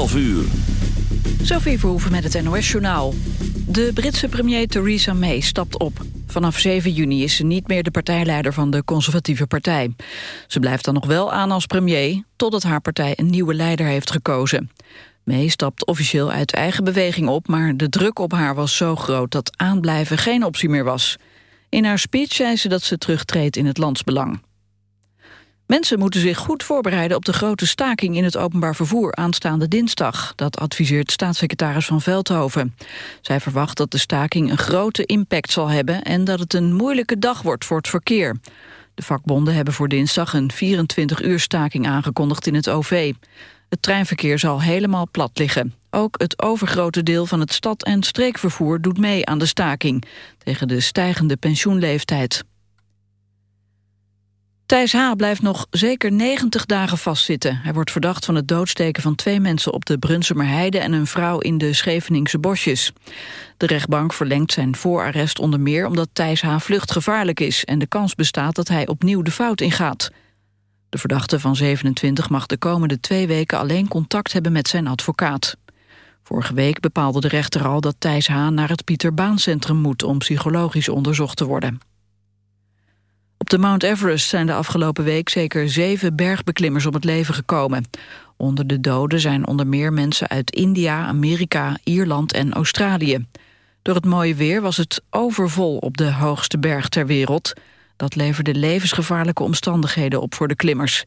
12 uur. Sophie Verhoeven met het NOS-journaal. De Britse premier Theresa May stapt op. Vanaf 7 juni is ze niet meer de partijleider van de conservatieve partij. Ze blijft dan nog wel aan als premier... totdat haar partij een nieuwe leider heeft gekozen. May stapt officieel uit eigen beweging op... maar de druk op haar was zo groot dat aanblijven geen optie meer was. In haar speech zei ze dat ze terugtreedt in het landsbelang. Mensen moeten zich goed voorbereiden op de grote staking in het openbaar vervoer aanstaande dinsdag. Dat adviseert staatssecretaris Van Veldhoven. Zij verwacht dat de staking een grote impact zal hebben en dat het een moeilijke dag wordt voor het verkeer. De vakbonden hebben voor dinsdag een 24-uur staking aangekondigd in het OV. Het treinverkeer zal helemaal plat liggen. Ook het overgrote deel van het stad- en streekvervoer doet mee aan de staking... tegen de stijgende pensioenleeftijd. Thijs H. blijft nog zeker 90 dagen vastzitten. Hij wordt verdacht van het doodsteken van twee mensen op de Brunsumer Heide... en een vrouw in de Scheveningse bosjes. De rechtbank verlengt zijn voorarrest onder meer... omdat Thijs H. vluchtgevaarlijk is... en de kans bestaat dat hij opnieuw de fout ingaat. De verdachte van 27 mag de komende twee weken alleen contact hebben met zijn advocaat. Vorige week bepaalde de rechter al dat Thijs H. naar het Pieter Baan Centrum moet... om psychologisch onderzocht te worden. Op de Mount Everest zijn de afgelopen week zeker zeven bergbeklimmers om het leven gekomen. Onder de doden zijn onder meer mensen uit India, Amerika, Ierland en Australië. Door het mooie weer was het overvol op de hoogste berg ter wereld. Dat leverde levensgevaarlijke omstandigheden op voor de klimmers.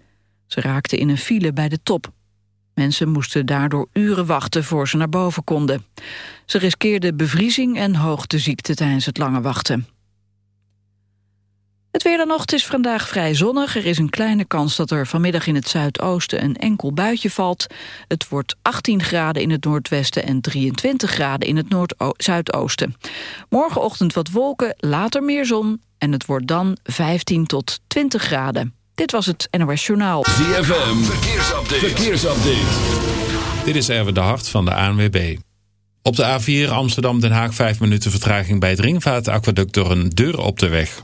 Ze raakten in een file bij de top. Mensen moesten daardoor uren wachten voor ze naar boven konden. Ze riskeerden bevriezing en hoogteziekte tijdens het lange wachten. Het weer dan nog, het is vandaag vrij zonnig. Er is een kleine kans dat er vanmiddag in het zuidoosten een enkel buitje valt. Het wordt 18 graden in het noordwesten en 23 graden in het noord-zuidoosten. Morgenochtend wat wolken, later meer zon en het wordt dan 15 tot 20 graden. Dit was het NOS Journaal. ZFM, verkeersupdate. verkeersupdate. Dit is Erwin de Hart van de ANWB. Op de A4 Amsterdam-Den Haag 5 minuten vertraging bij het ringvaartaquaduct door een deur op de weg.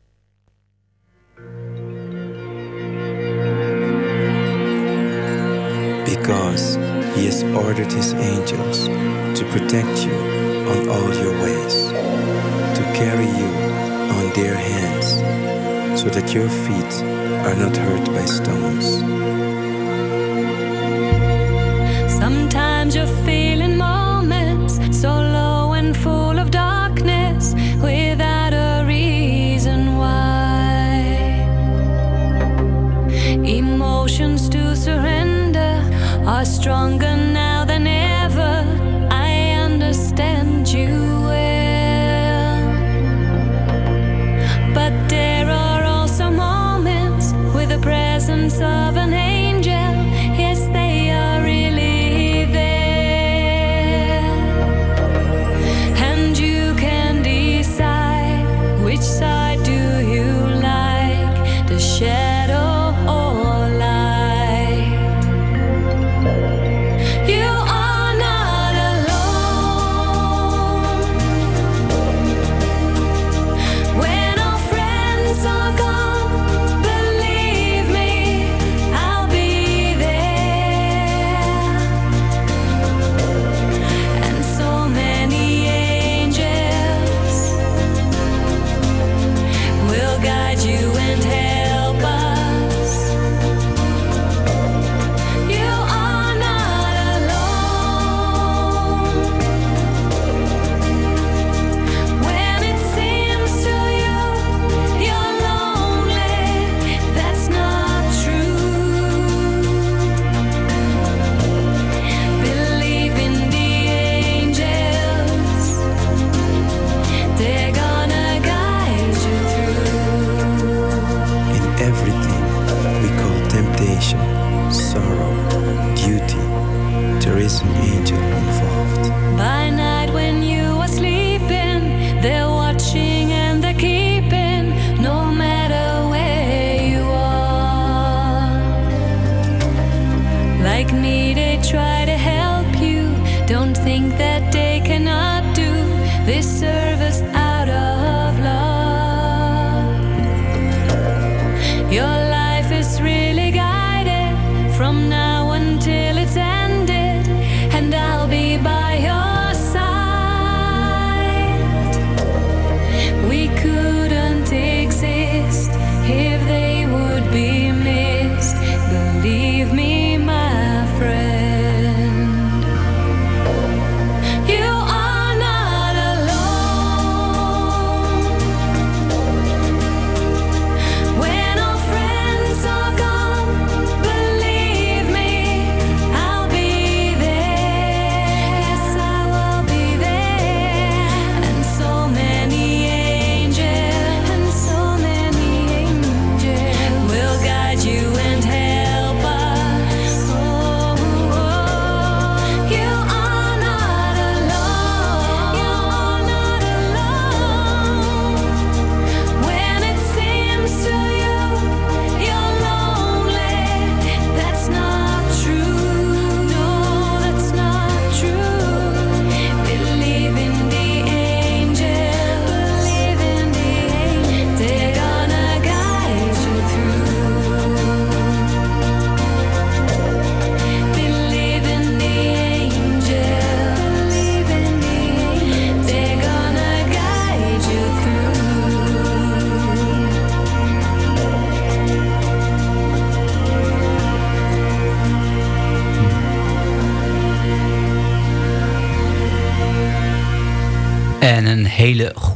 Because he has ordered his angels to protect you on all your ways, to carry you on their hands, so that your feet are not hurt by stones. Sometimes you're feeling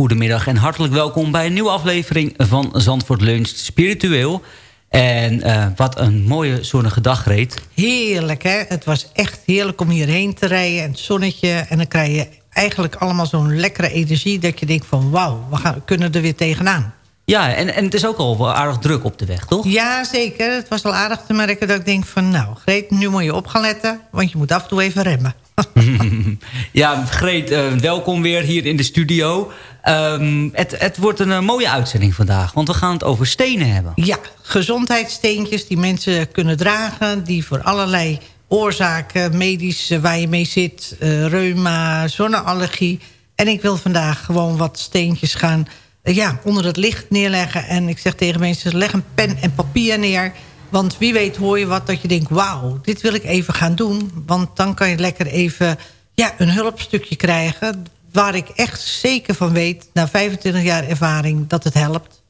hele goede middag en hartelijk welkom bij een nieuwe aflevering van Zandvoort Lunch Spiritueel. En eh, wat een mooie zonnige dag reed. Heerlijk, hè? Het was echt heerlijk om hierheen te rijden. En het zonnetje. En dan krijg je eigenlijk allemaal zo'n lekkere energie... dat je denkt van wauw, we gaan, kunnen er weer tegenaan. Ja, en, en het is ook al wel aardig druk op de weg, toch? Ja, zeker. Het was wel aardig te merken dat ik denk van... nou, Greet, nu moet je op gaan letten, want je moet af en toe even remmen. ja, Greet, eh, welkom weer hier in de studio. Ehm, het, het wordt een eh, mooie uitzending vandaag, want we gaan het over stenen hebben. Ja, gezondheidssteentjes die mensen kunnen dragen... die voor allerlei oorzaken, medisch, waar je mee zit... eh, reuma, zonneallergie. En ik wil vandaag gewoon wat steentjes gaan... eh, ja, onder het licht neerleggen. En ik zeg tegen mensen, leg een pen en papier neer... Want wie weet hoor je wat dat je denkt... wauw, dit wil ik even gaan doen. Want dan kan je lekker even ja, een hulpstukje krijgen... waar ik echt zeker van weet... na 25 jaar ervaring dat het helpt.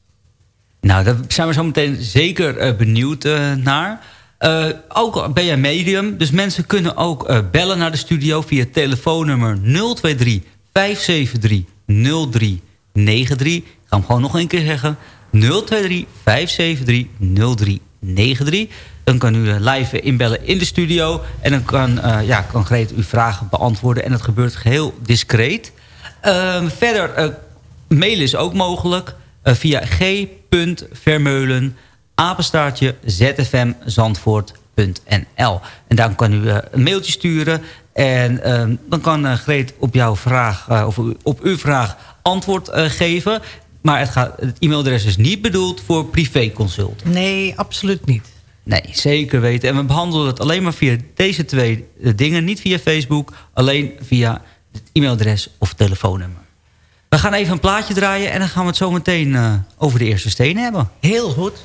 Nou, daar zijn we zo meteen zeker eh, benieuwd eh, naar. Eh, ook ben jij medium, dus mensen kunnen ook bellen naar de studio... via telefoonnummer 023 573 0393. Ik ga hem gewoon nog een keer zeggen. 023 573 0393. Dan kan u eh, live inbellen in de studio. En dan kan, eh, ja, kan Greet uw vragen beantwoorden. En dat gebeurt heel discreet. Ehm, verder, eh, mailen is ook mogelijk. via g.vermeulen apenstaartje zfmzandvoort.nl. En daar kan u een mailtje sturen. En ehm, dan kan Greet op jouw vraag, of op uw vraag antwoord geven. Maar het, het e-mailadres is niet bedoeld voor privéconsult. Nee, absoluut niet. Nee, zeker weten. En we behandelen het alleen maar via deze twee eh, dingen. Niet via Facebook, alleen via het e-mailadres of telefoonnummer. We gaan even een plaatje draaien en dan gaan we het zo meteen eh, over de eerste stenen hebben. Heel goed.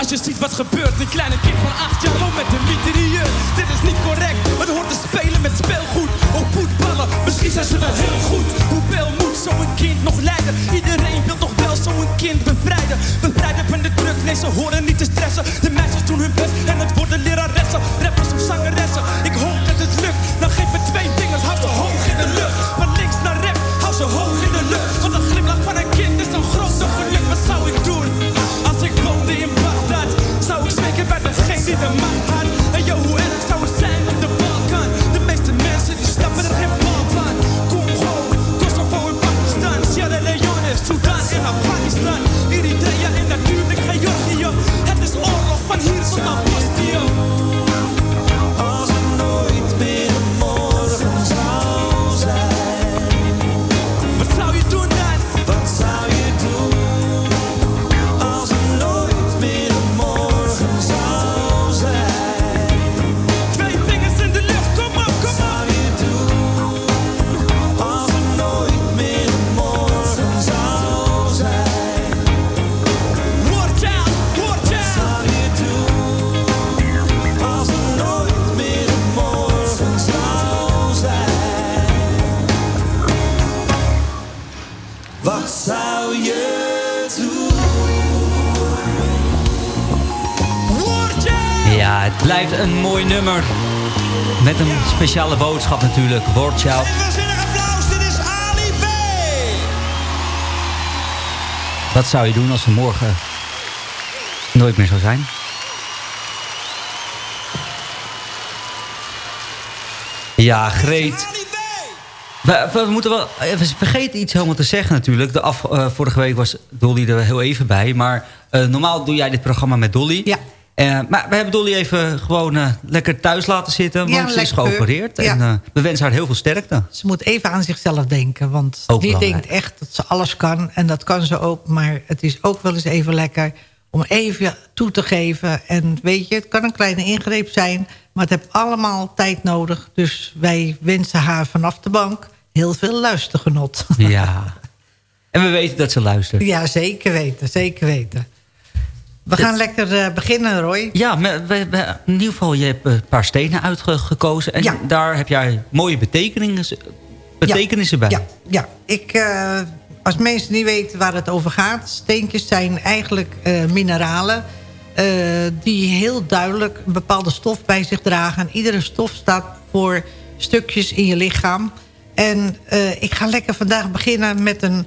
Als je ziet wat gebeurt. Een kleine kind van acht jaar loopt met een mitrailleur. Dit is niet correct, het hoort te spelen met speelgoed. Ook voetballen, misschien zijn ze wel heel goed. Hoeveel moet zo'n kind nog leiden? Iedereen wil toch wel zo'n kind bevrijden. Bevrijden van de druk, nee ze horen niet te stressen. De meisjes doen hun best en het worden leraressen. Rappers of zangeressen, ik hoop Pakistan, Eritrea en natuurlijk Georgië. Het is oorlog van hier tot blijft een mooi nummer. Met een speciale boodschap natuurlijk. Watch out. Wat zou je doen als er morgen nooit meer zou zijn? Ja, Greet. We, we moeten wel, we vergeten iets helemaal te zeggen natuurlijk. De af, eh, vorige week was Dolly er heel even bij. Maar eh, normaal doe jij dit programma met Dolly. Ja. Eh, maar we hebben Dolly even gewoon eh, lekker thuis laten zitten. Want Ja, ze is geopereerd. Ja. En eh, we wensen haar heel veel sterkte. Ze moet even aan zichzelf denken. Want Ook die belangrijk. denkt echt dat ze alles kan. En dat kan ze ook. Maar het is ook wel eens even lekker om even toe te geven. En weet je, het kan een kleine ingreep zijn. Maar het heeft allemaal tijd nodig. Dus wij wensen haar vanaf de bank heel veel luistergenot. Ja. En we weten dat ze luistert. Ja, zeker weten. Zeker weten. We gaan lekker eh, beginnen, Roy. Ja, we, we- in ieder geval, je hebt een paar stenen uitgekozen. En Ja. daar heb jij mooie betekenissen, betekenissen bij. Ja, ja. Ik, eh, als mensen niet weten waar het over gaat... steentjes zijn eigenlijk eh, mineralen... eh, die heel duidelijk een bepaalde stof bij zich dragen. En iedere stof staat voor stukjes in je lichaam. En eh, ik ga lekker vandaag beginnen met een,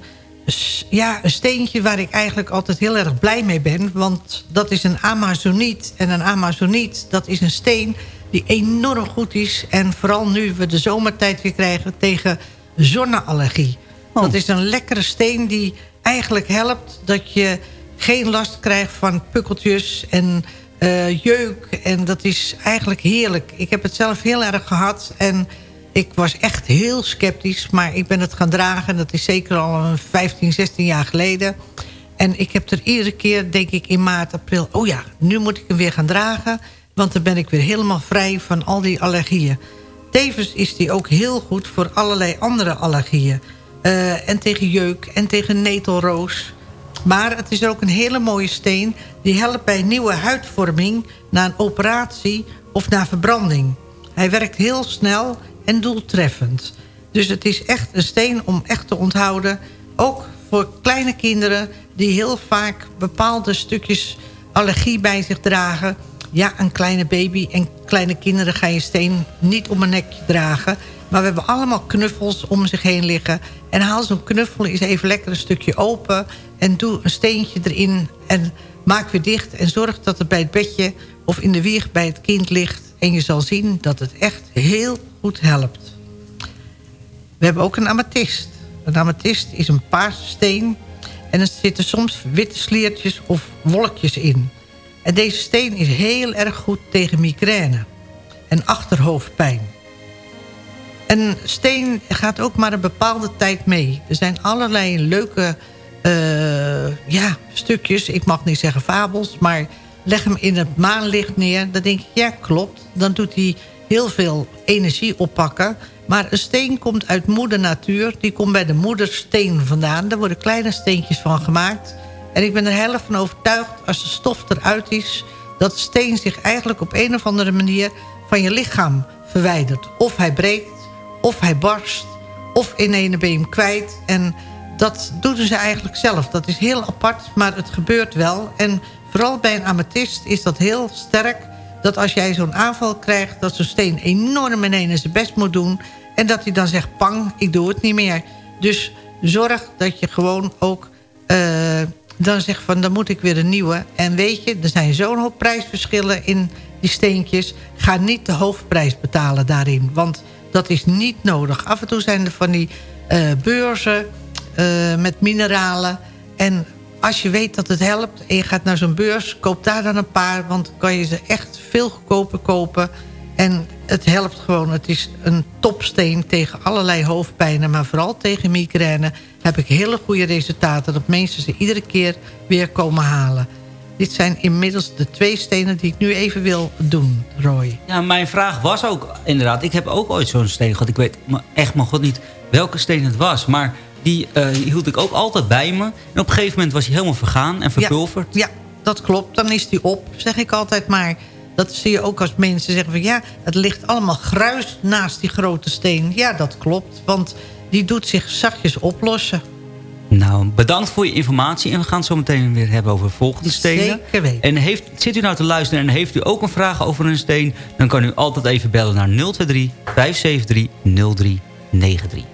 ja, een steentje... waar ik eigenlijk altijd heel erg blij mee ben. Want dat is een Amazoniet. En een Amazoniet, dat is een steen die enorm goed is. En vooral nu we de zomertijd weer krijgen tegen zonneallergie. Dat is een lekkere steen die eigenlijk helpt dat je geen last krijgt van pukkeltjes en eh, jeuk. En dat is eigenlijk heerlijk. Ik heb het zelf heel erg gehad en ik was echt heel sceptisch. Maar ik ben het gaan dragen. Dat is zeker al een 15, 16 jaar geleden. En ik heb er iedere keer, denk ik, in maart, april... oh ja, nu moet ik hem weer gaan dragen. Want dan ben ik weer helemaal vrij van al die allergieën. Tevens is die ook heel goed voor allerlei andere allergieën. Eh, en tegen jeuk en tegen netelroos. Maar het is ook een hele mooie steen... die helpt bij nieuwe huidvorming na een operatie of na verbranding. Hij werkt heel snel en doeltreffend. Dus het is echt een steen om echt te onthouden. Ook voor kleine kinderen die heel vaak bepaalde stukjes allergie bij zich dragen. Ja, een kleine baby en kleine kinderen ga je steen niet om een nekje dragen. Maar we hebben allemaal knuffels om zich heen liggen. En haal zo'n knuffel eens even lekker een stukje open. En doe een steentje erin en maak weer dicht. En zorg dat het bij het bedje of in de wieg bij het kind ligt. En je zal zien dat het echt heel goed helpt. We hebben ook een amethyst. Een amethyst is een paarse steen. En er zitten soms witte sliertjes of wolkjes in. En deze steen is heel erg goed tegen migraine. En achterhoofdpijn. Een steen gaat ook maar een bepaalde tijd mee. Er zijn allerlei leuke eh, ja, stukjes. Ik mag niet zeggen fabels, maar leg hem in het maanlicht neer. Dan denk ik, ja klopt. Dan doet hij heel veel energie oppakken. Maar een steen komt uit moeder natuur. Die komt bij de moedersteen vandaan. Daar worden kleine steentjes van gemaakt. En ik ben er heel van overtuigd, als de stof eruit is... dat steen zich eigenlijk op een of andere manier van je lichaam verwijdert. Of hij breekt, of hij barst, of in ene ben je hem kwijt. En dat doen ze eigenlijk zelf. Dat is heel apart, maar het gebeurt wel. En vooral bij een amethyst is dat heel sterk... dat als jij zo'n aanval krijgt... dat zo'n steen enorm ene zijn best moet doen... en dat hij dan zegt, pang, ik doe het niet meer. Dus zorg dat je gewoon ook... eh, dan zegt van, dan moet ik weer een nieuwe. En weet je, er zijn zo'n hoop prijsverschillen in die steentjes. Ga niet de hoofdprijs betalen daarin. Want dat is niet nodig. Af en toe zijn er van die eh, beurzen eh, met mineralen. En als je weet dat het helpt en je gaat naar zo'n beurs... koop daar dan een paar, want dan kan je ze echt veel goedkoper kopen. En het helpt gewoon. Het is een topsteen tegen allerlei hoofdpijnen... maar vooral tegen migraine heb ik hele goede resultaten... dat mensen ze iedere keer weer komen halen. Dit zijn inmiddels de twee stenen die ik nu even wil doen, Roy. Ja, mijn vraag was ook inderdaad... Ik heb ook ooit zo'n steen gehad. Ik weet echt maar god niet welke steen het was. Maar die eh, hield ik ook altijd bij me. En op een gegeven moment was hij helemaal vergaan en verpulverd. Ja, dat klopt. Dan is die op, zeg ik altijd maar. Dat zie je ook als mensen zeggen van... ja, het ligt allemaal gruis naast die grote steen. Ja, dat klopt, want die doet zich zachtjes oplossen. Nou, bedankt voor je informatie. En we gaan het zo meteen weer hebben over volgende stenen. Zeker weten. En heeft, zit u nou te luisteren en heeft u ook een vraag over een steen... dan kan u altijd even bellen naar 023 573 0393.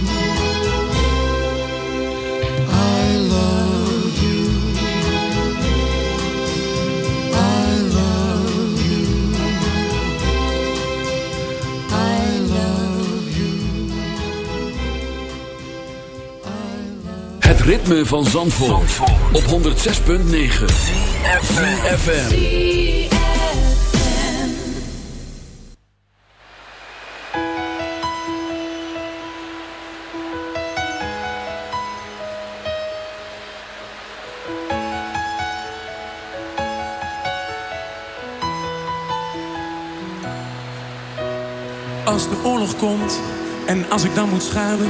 Ritme van Zandvoort, op 106.9 FM. Als de oorlog komt en als ik dan moet schuilen,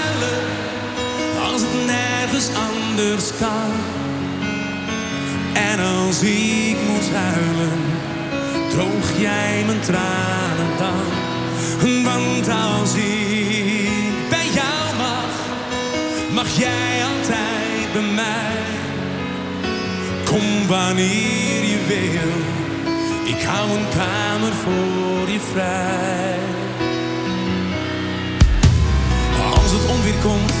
het nergens anders kan? En als ik moet huilen, droog jij mijn tranen dan? Want als ik bij jou mag, mag jij altijd bij mij. Kom wanneer je wil, ik hou een kamer voor je vrij. Als het onweer komt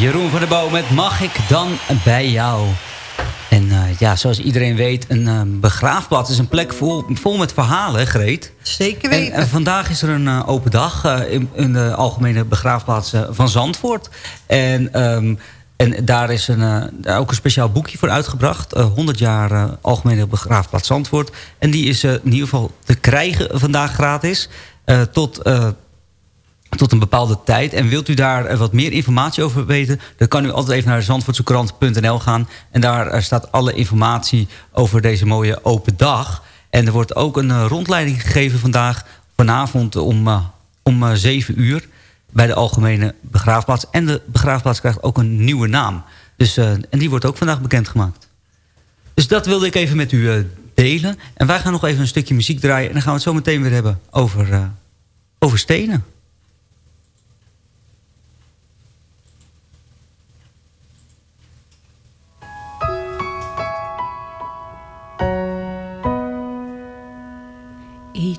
Jeroen van der Bouw met Mag ik dan bij jou? En eh, ja, zoals iedereen weet, een uh, begraafplaats is een plek vol, vol met verhalen, Greet. Zeker weten. En, en vandaag is er een uh, open dag in, in, de algemene begraafplaats van Zandvoort. En, um, en daar is een, ook een speciaal boekje voor uitgebracht. 100 jaar algemene begraafplaats Zandvoort. En die is in ieder geval te krijgen vandaag gratis. tot tot een bepaalde tijd. En wilt u daar eh, wat meer informatie over weten... dan kan u altijd even naar zandvoortsekrant.nl gaan. En daar eh, staat alle informatie over deze mooie open dag. En er wordt ook een eh, rondleiding gegeven vandaag... vanavond om, om 7 uur bij de Algemene Begraafplaats. En de begraafplaats krijgt ook een nieuwe naam. Dus, en die wordt ook vandaag bekendgemaakt. Dus dat wilde ik even met u delen. En wij gaan nog even een stukje muziek draaien... en dan gaan we het zo meteen weer hebben over, over stenen.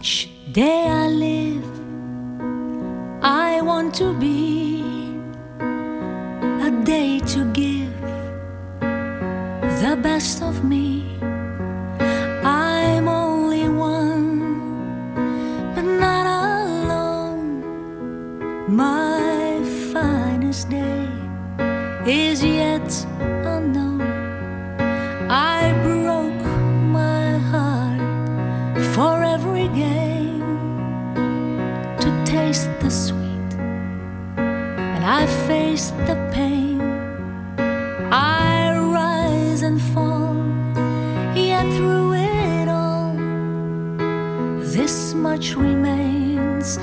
Each day I live, I want to be a day to give the best of me. I'm only one, but not alone. My finest day is yet taste the sweet, and I faced the pain. I rise and fall, yet through it all, this much remains.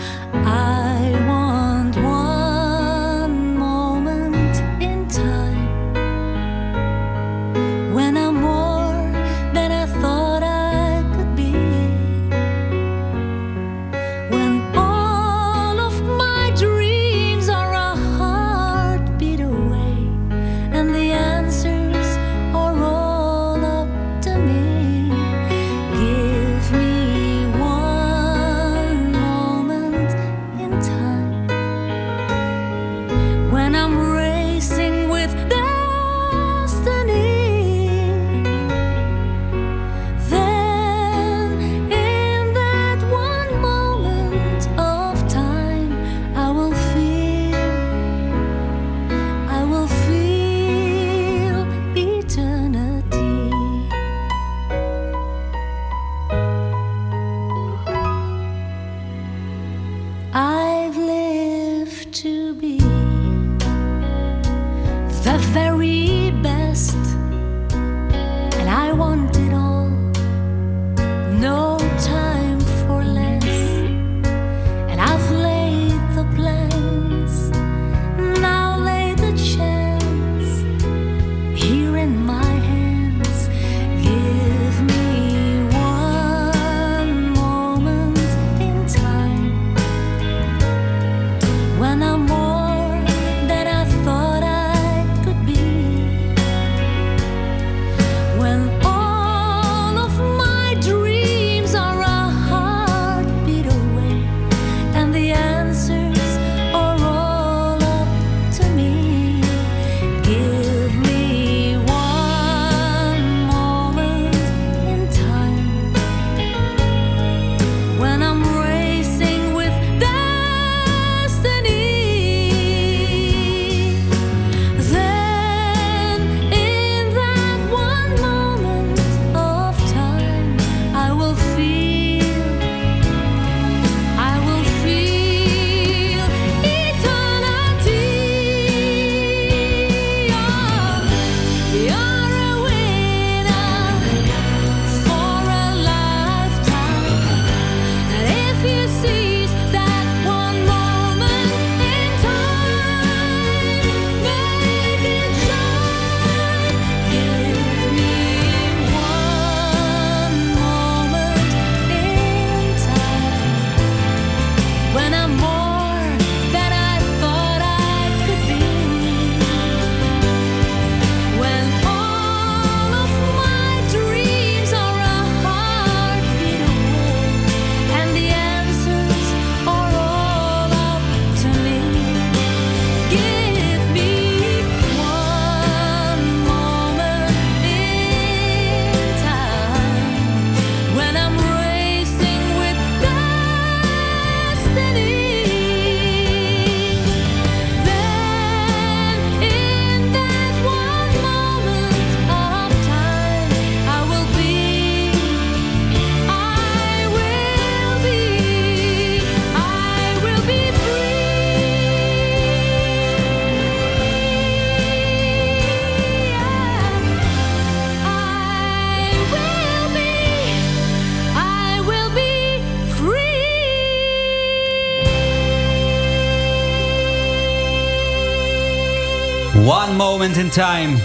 Moment in Time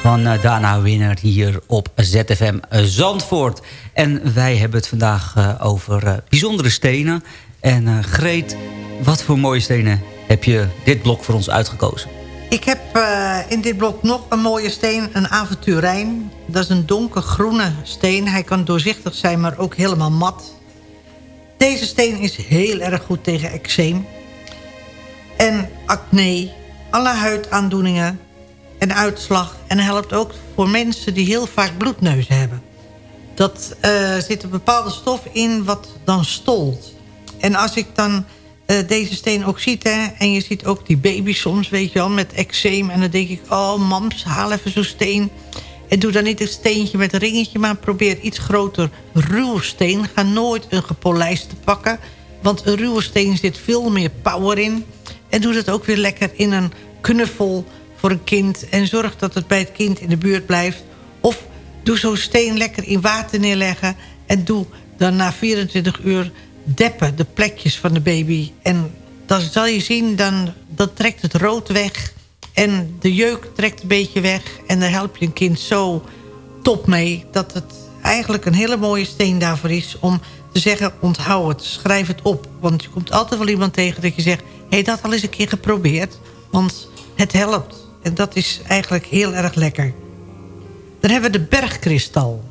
van uh, Dana Winner hier op ZFM Zandvoort. En wij hebben het vandaag uh, over bijzondere stenen. En Greet, wat voor mooie stenen heb je dit blok voor ons uitgekozen? Ik heb in dit blok nog een mooie steen, een avonturijn. Dat is een donkergroene steen. Hij kan doorzichtig zijn, maar ook helemaal mat. Deze steen is heel erg goed tegen eczeem. En acne, alle huidaandoeningen en uitslag. En helpt ook voor mensen die heel vaak bloedneuzen hebben. Dat uh, zit een bepaalde stof in wat dan stolt. En als ik dan uh, deze steen ook ziet... Hè, en je ziet ook die baby soms, weet je wel, met eczeem... en dan denk ik, oh mams, haal even zo'n steen... En doe dan niet een steentje met een ringetje... maar probeer iets groter ruwe steen. Ga nooit een gepolijste pakken. Want een ruwe steen zit veel meer power in. En doe dat ook weer lekker in een knuffel voor een kind. En zorg dat het bij het kind in de buurt blijft. Of doe zo'n steen lekker in water neerleggen. En doe dan na 24 uur deppen de plekjes van de baby. En dan zal je zien, dan, dan trekt het rood weg. En de jeuk trekt een beetje weg. En dan help je een kind zo top mee... dat het eigenlijk een hele mooie steen daarvoor is... om te zeggen, onthoud het, schrijf het op. Want je komt altijd wel iemand tegen dat je zegt... hé, hey, dat al eens een keer geprobeerd. Want het helpt. En dat is eigenlijk heel erg lekker. Dan hebben we de bergkristal.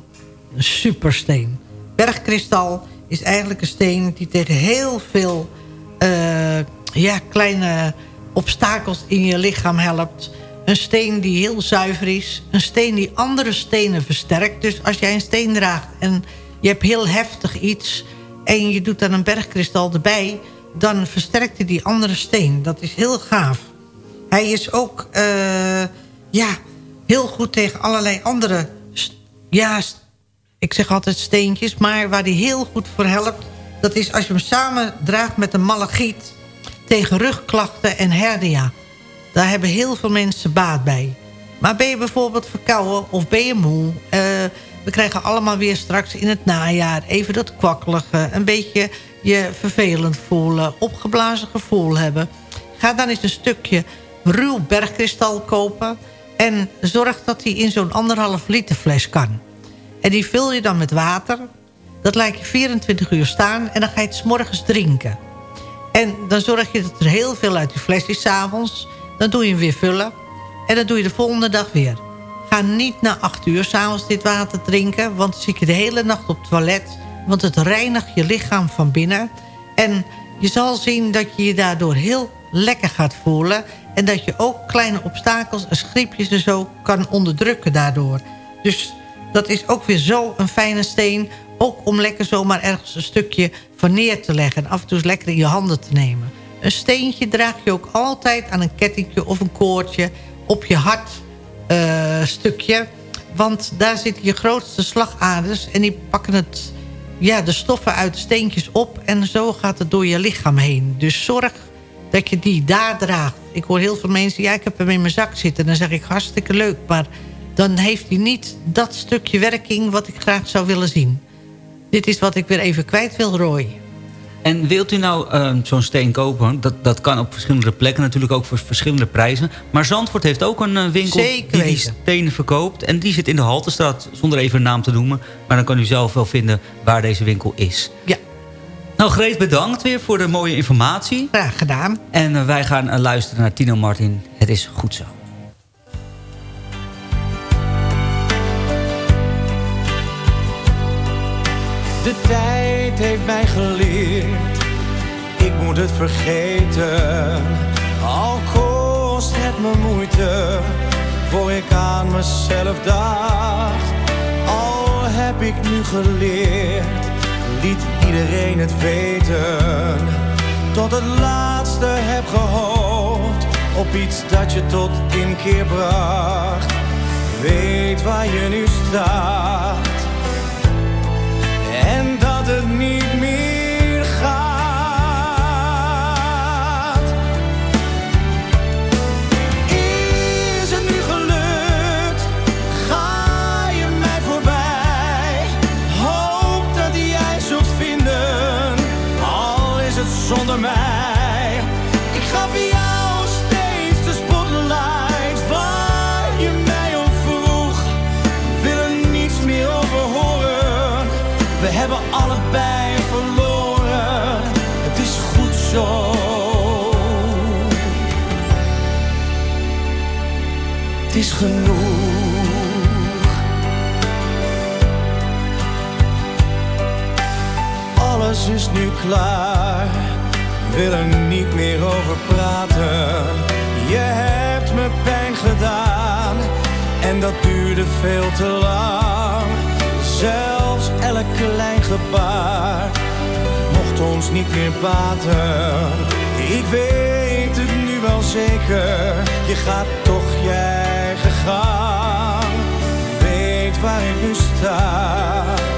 Een supersteen. Bergkristal is eigenlijk een steen die tegen heel veel uh, ja, kleine obstakels in je lichaam helpt. Een steen die heel zuiver is. Een steen die andere stenen versterkt. Dus als jij een steen draagt en je hebt heel heftig iets... en je doet dan een bergkristal erbij... dan versterkt hij die andere steen. Dat is heel gaaf. Hij is ook uh, ja, heel goed tegen allerlei andere... ja, ik zeg altijd steentjes... maar waar hij heel goed voor helpt... dat is als je hem samen draagt met een malachiet... tegen rugklachten en hernia. Daar hebben heel veel mensen baat bij. Maar ben je bijvoorbeeld verkouden of ben je moe... Uh, we krijgen allemaal weer straks in het najaar even dat kwakkelige... een beetje je vervelend voelen, opgeblazen gevoel hebben. Ga dan eens een stukje ruw bergkristal kopen... en zorg dat die in zo'n anderhalf liter fles kan. En die vul je dan met water. Dat laat je 24 uur staan en dan ga je het s morgens drinken. En dan zorg je dat er heel veel uit die fles is s'avonds. Dan doe je hem weer vullen. En dan doe je de volgende dag weer. Ga niet na 8 uur s'avonds dit water drinken... want dan je de hele nacht op het toilet. Want het reinigt je lichaam van binnen. En je zal zien dat je je daardoor heel lekker gaat voelen... En dat je ook kleine obstakels en schriepjes en zo kan onderdrukken daardoor. Dus dat is ook weer zo een fijne steen. Ook om lekker zomaar ergens een stukje van neer te leggen. En af en toe lekker in je handen te nemen. Een steentje draag je ook altijd aan een kettingje of een koordje op je hartstukje. Uh, want daar zitten je grootste slagaders en die pakken het, ja, de stoffen uit de steentjes op. En zo gaat het door je lichaam heen. Dus zorg dat je die daar draagt. Ik hoor heel veel mensen, ja, ik heb hem in mijn zak zitten. Dan zeg ik, hartstikke leuk. Maar dan heeft hij niet dat stukje werking wat ik graag zou willen zien. Dit is wat ik weer even kwijt wil, Roy. En wilt u nou uh, zo'n steen kopen? Dat, dat kan op verschillende plekken natuurlijk ook voor verschillende prijzen. Maar Zandvoort heeft ook een uh, winkel die die stenen verkoopt. En die zit in de Haltestraat, zonder even een naam te noemen. Maar dan kan u zelf wel vinden waar deze winkel is. Ja. Nou, Greet, bedankt weer voor de mooie informatie. Graag gedaan. En uh, wij gaan uh, luisteren naar Tino Martin. Het is goed zo. De tijd heeft mij geleerd, ik moet het vergeten. Al kost het me moeite, voor ik aan mezelf dacht. Al heb ik nu geleerd liet iedereen het weten. Tot het laatste heb gehoopt op iets dat je tot inkeer bracht. Weet waar je nu staat en is genoeg. Alles is nu klaar, wil er niet meer over praten. Je hebt me pijn gedaan en dat duurde veel te lang. Zelfs elk klein gebaar mocht ons niet meer baten. Ik weet het nu wel zeker, je gaat toch jij gang. Weet waar ik nu sta.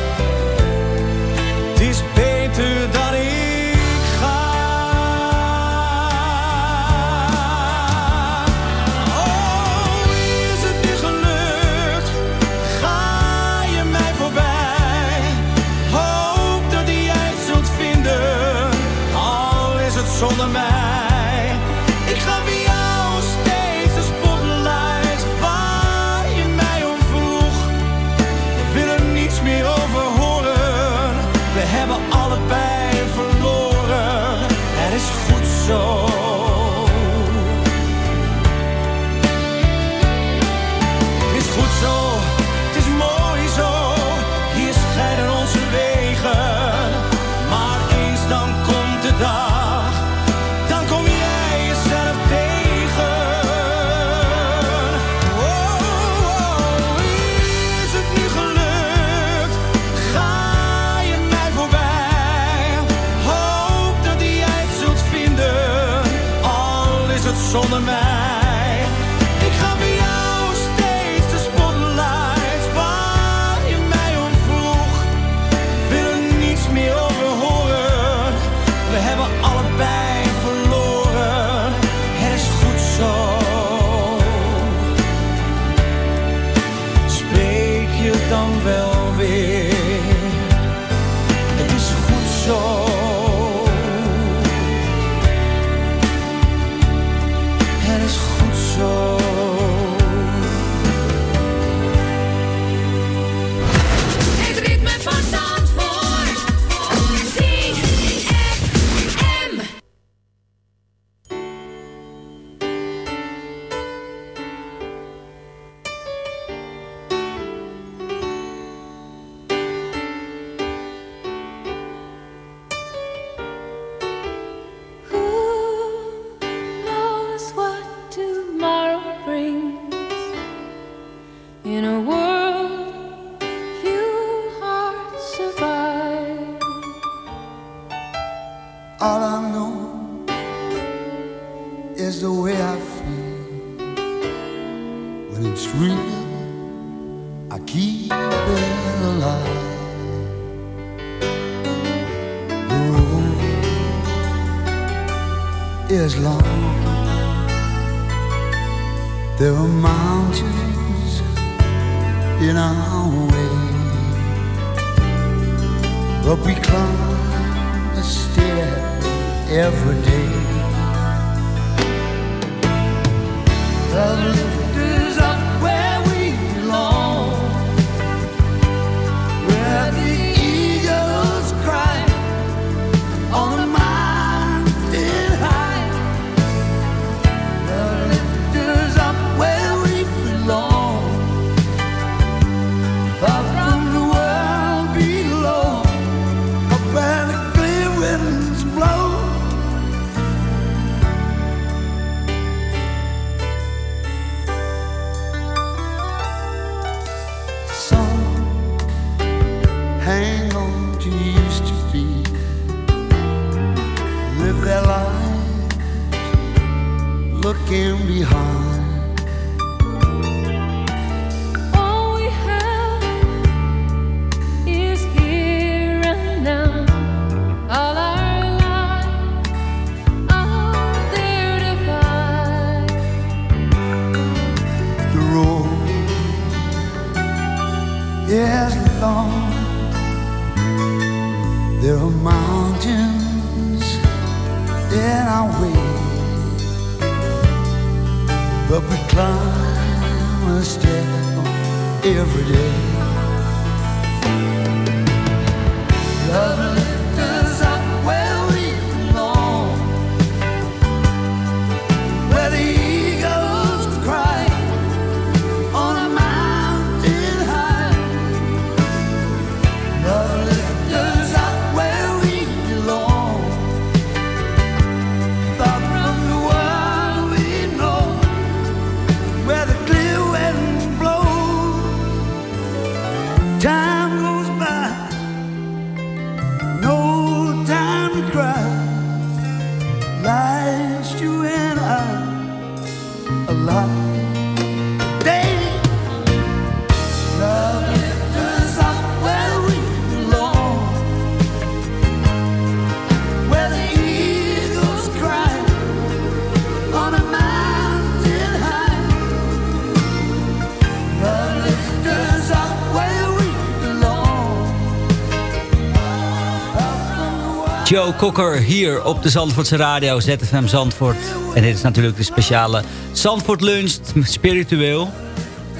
Joe Cocker hier op de Zandvoortse radio, ZFM Zandvoort. En dit is natuurlijk de speciale Zandvoort Lunch, spiritueel.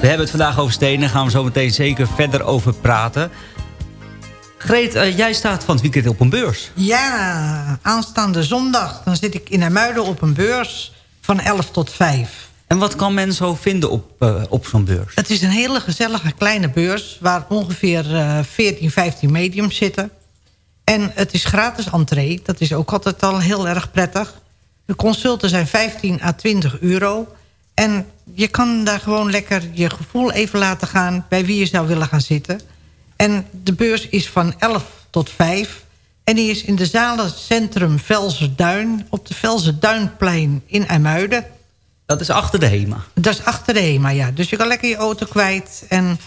We hebben het vandaag over stenen, daar gaan we zo meteen zeker verder over praten. Greet, eh, jij staat van het weekend op een beurs. Ja, aanstaande zondag. Dan zit ik in Hermuiden op een beurs van 11 tot 5. En wat kan men zo vinden op, eh, op zo'n beurs? Het is een hele gezellige kleine beurs... waar ongeveer eh 14, 15 mediums zitten. En het is gratis entree. Dat is ook altijd al heel erg prettig. De consulten zijn 15 à 20 euro. En je kan daar gewoon lekker je gevoel even laten gaan... bij wie je zou willen gaan zitten. En de beurs is van 11 tot 5. En die is in de zalencentrum Velserduin... op de Velserduinplein in IJmuiden. Dat is achter de HEMA. Dat is achter de HEMA, ja. Dus je kan lekker je auto kwijt. En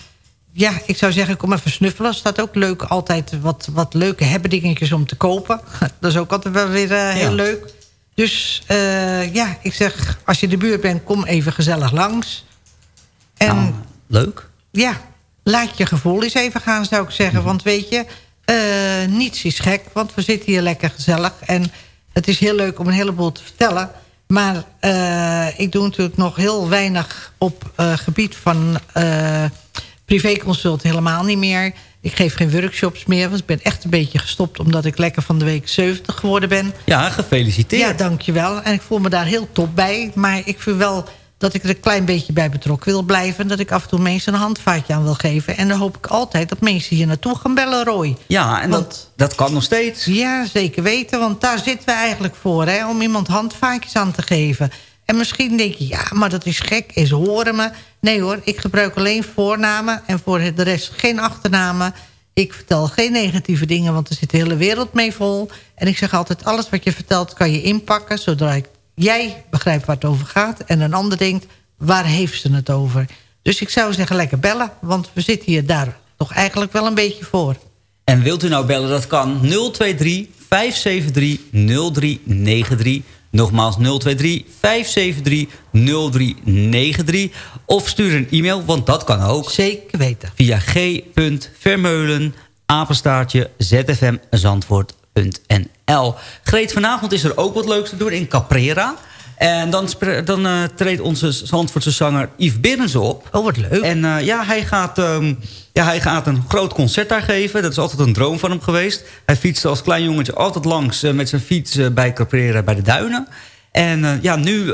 ja, ik zou zeggen, kom even snuffelen. Er staat ook leuk altijd wat, wat leuke hebbedingetjes om te kopen. Dat is ook altijd wel weer eh, heel Ja. leuk. Dus eh, ja, ik zeg, als je de buurt bent, kom even gezellig langs. En Nou, leuk. ja, laat je gevoel eens even gaan, zou ik zeggen. Want weet je, eh, niets is gek, want we zitten hier lekker gezellig. En het is heel leuk om een heleboel te vertellen. Maar ik doe natuurlijk nog heel weinig op gebied van privéconsult helemaal niet meer. Ik geef geen workshops meer, want ik ben echt een beetje gestopt... omdat ik lekker van de week 70 geworden ben. Ja, gefeliciteerd. Ja, dankjewel. En ik voel me daar heel top bij. Maar ik vind wel dat ik er een klein beetje bij betrokken wil blijven. Dat ik af en toe mensen een handvaatje aan wil geven. En dan hoop ik altijd dat mensen hier naartoe gaan bellen, Roy. Ja, en dat, dat kan nog steeds. Ja, zeker weten. Want daar zitten we eigenlijk voor. Hè, om iemand handvaatjes aan te geven. En misschien denk je, ja, maar dat is gek. Ze horen me. Nee hoor, ik gebruik alleen voornamen. En voor de rest geen achternamen. Ik vertel geen negatieve dingen, want er zit de hele wereld mee vol. En ik zeg altijd, alles wat je vertelt kan je inpakken... ik, jij begrijpt waar het over gaat. En een ander denkt, waar heeft ze het over? Dus ik zou zeggen, lekker bellen. Want we zitten hier daar toch eigenlijk wel een beetje voor. En wilt u nou bellen, dat kan 023 573 0393. Nogmaals 023 573 0393. Of stuur een e-mail, want dat kan ook. Zeker weten. Via g.vermeulen, apenstaartje, zfmzandvoort.nl. Greet, vanavond is er ook wat leuks te doen in Caprera. En dan, dan eh, treedt onze Zandvoortse zanger Yves Berens op. Oh, wat leuk. En eh, ja, hij gaat, ehm, ja, hij gaat een groot concert daar geven. Dat is altijd een droom van hem geweest. Hij fietste als klein jongetje altijd langs eh, met zijn fiets bij Caprera bij de Duinen. En ja, nu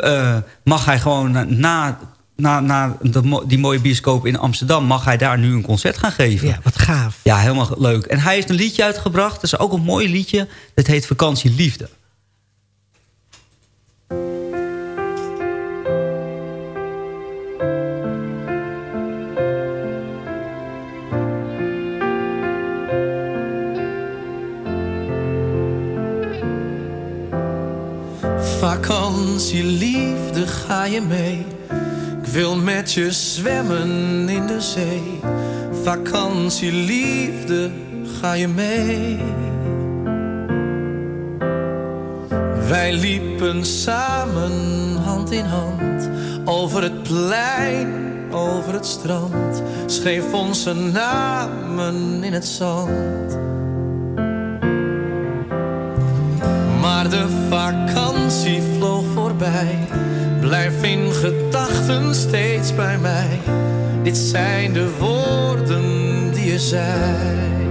mag hij gewoon na, na, na de, die mooie bioscoop in Amsterdam... mag hij daar nu een concert gaan geven. Ja, wat gaaf. Ja, helemaal leuk. En hij heeft een liedje uitgebracht. Dat is ook een mooi liedje. Dat heet Vakantie Liefde. Vakantieliefde, ga je mee? Ik wil met je zwemmen in de zee. Vakantieliefde, ga je mee? Wij liepen samen hand in hand over het plein, over het strand. Schreef onze namen in het zand. Maar de vakantie vloog voorbij. Blijf in gedachten steeds bij mij. Dit zijn de woorden die je zei.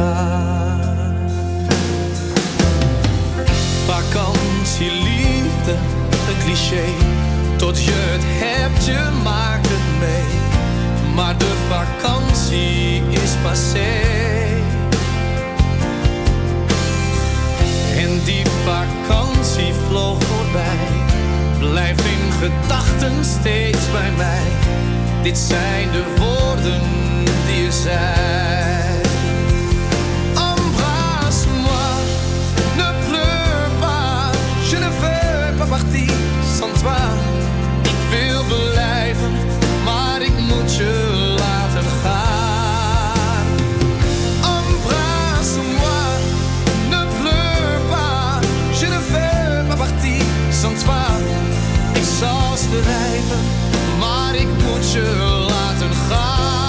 gaat. Vakantie, liefde, een cliché. Tot je het hebt, je maakt het mee. Maar de vakantie is passé. En die vakantie vloog voorbij. Blijft in gedachten steeds bij mij. Dit zijn de woorden die je zei. Ik wil blijven, maar ik moet je laten gaan. Embrasse-moi, ne pleure pas. Je ne veux pas partie sans toi. Ik zal blijven, maar ik moet je laten gaan.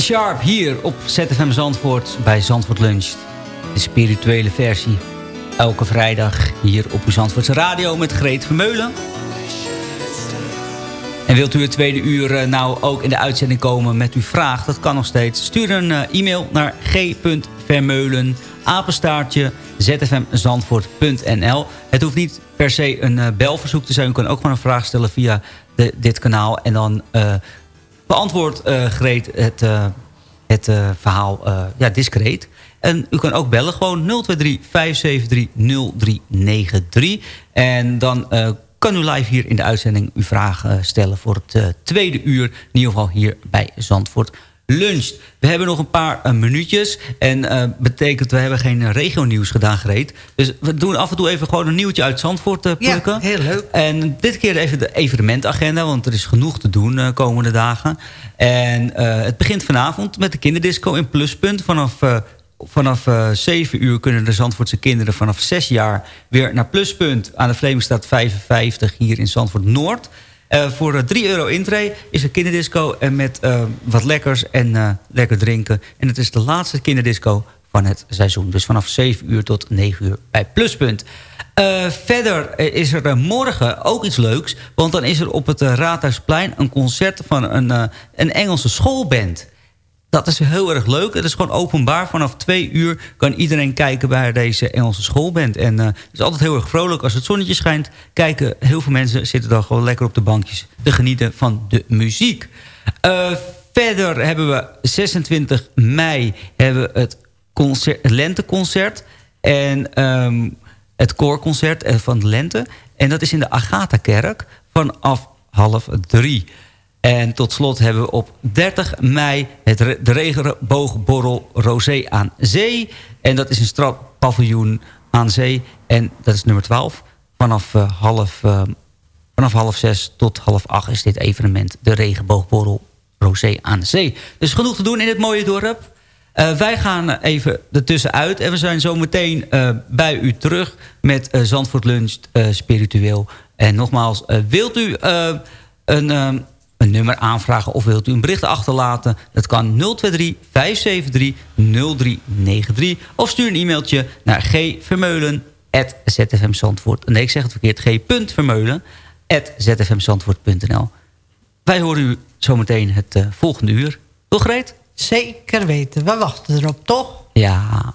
Sharp hier op ZFM Zandvoort bij Zandvoort Lunch. De spirituele versie. Elke vrijdag hier op uw Zandvoortse radio met Greet Vermeulen. En wilt u het tweede uur eh, nou ook in de uitzending komen met uw vraag? Dat kan nog steeds. Stuur een eh, e-mail naar g.vermeulen, apenstaartje, zfmzandvoort.nl. Het hoeft niet per se een uh, belverzoek te zijn. U kan ook gewoon een vraag stellen via dit kanaal. En dan beantwoordt uh, Greet het, het verhaal ja, discreet. En u kan ook bellen, gewoon 023-573-0393. En dan kan u live hier in de uitzending uw vraag stellen... voor het tweede uur, in ieder geval hier bij Zandvoort luncht. We hebben nog een paar uh, minuutjes. En uh, betekent, we hebben geen regionieuws gedaan, Greet. Dus we doen af en toe even gewoon een nieuwtje uit Zandvoort uh, plukken. Ja, heel leuk. En dit keer even de evenementagenda, want er is genoeg te doen uh, komende dagen. En het begint vanavond met de kinderdisco in Pluspunt. Vanaf, vanaf 7 uur kunnen de Zandvoortse kinderen vanaf 6 jaar... weer naar Pluspunt aan de Vlemingstraat 55 hier in Zandvoort Noord... Uh, voor 3 uh, euro intree is een kinderdisco en met uh, wat lekkers en uh, lekker drinken. En het is de laatste kinderdisco van het seizoen. Dus vanaf 7 uur tot 9 uur bij Pluspunt. verder is er morgen ook iets leuks. Want dan is er op het Raadhuisplein een concert van een, een Engelse schoolband. Dat is heel erg leuk. Het is gewoon openbaar. Vanaf twee uur kan iedereen kijken bij deze Engelse schoolband. En uh, het is altijd heel erg vrolijk als het zonnetje schijnt. Kijken, heel veel mensen zitten dan gewoon lekker op de bankjes... te genieten van de muziek. Uh, verder hebben we 26 mei hebben we het, concert, lenteconcert... en um, het koorconcert van de lente. En dat is in de Agatha-kerk vanaf half drie... En tot slot hebben we op 30 mei het de regenboogborrel Rosé aan Zee. En dat is een strandpaviljoen aan zee. En dat is nummer 12. Vanaf, uh, half, uh, vanaf half zes tot half acht is dit evenement. De regenboogborrel Rosé aan Zee. Dus genoeg te doen in het mooie dorp. Uh, wij gaan even ertussenuit. En we zijn zo meteen bij u terug met Zandvoort Lunch Spiritueel. En nogmaals, wilt u een een nummer aanvragen of wilt u een bericht achterlaten. Dat kan 023 573 0393. Of stuur een e-mailtje naar gvermeulen.zfmzandvoort. Nee, ik zeg het verkeerd. g.vermeulen.zfmzandvoort.nl Wij horen u zometeen het uh, volgende uur. Toch, Greet? Zeker weten. We wachten erop, toch? Ja.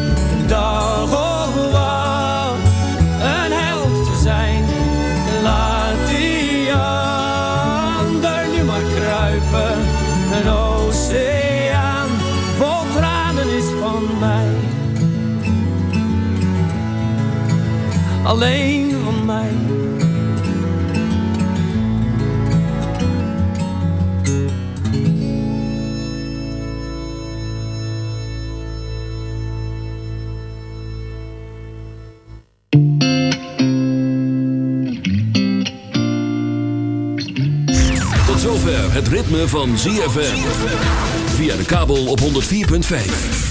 Alleen van mij. Tot zover het ritme van ZFM. Via de kabel op 104.5.